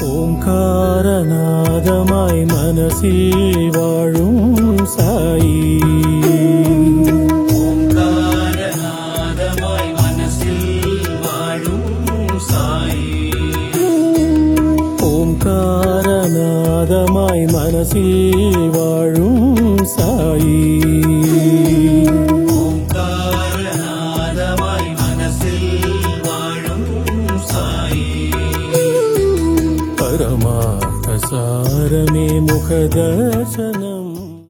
ஓங்காரநாதமாய் மனசில் வாழும் சாயி. ஓங்காரநாதமாய் மனசில் வாழும் சாயி. ஓங்காரநாதமாய் மனசில் வாழும் சாயி. ஓங்காரநாதமாய் மனசில் परमार्थसारमे मुखदर्शनम्।